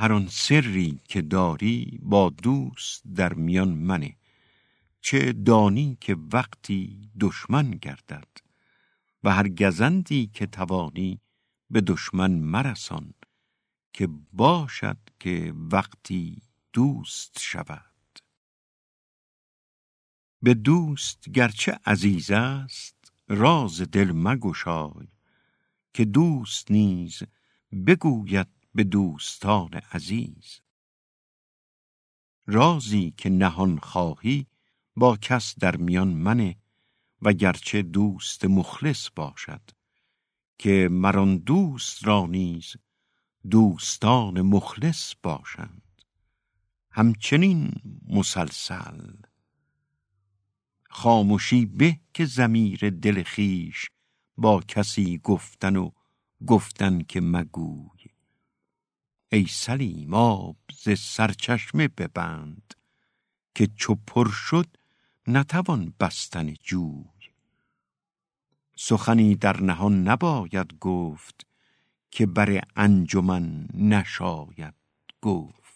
هر آن سری که داری با دوست در میان منه چه دانی که وقتی دشمن گردد و هر گزندی که توانی به دشمن مرسان که باشد که وقتی دوست شود. به دوست گرچه عزیز است راز دل مگشای که دوست نیز بگوید به دوستان عزیز. رازی که نهان خواهی با کس در میان منه و گرچه دوست مخلص باشد که مران دوست را نیز دوستان مخلص باشند. همچنین مسلسل خاموشی به که زمیر دل خیش با کسی گفتن و گفتن که مگوی. ای سلیم آب ز سرچشمه ببند که چو پر شد نتوان بستن جوی. سخنی در نهان نباید گفت که بر انجمن نشاید گفت.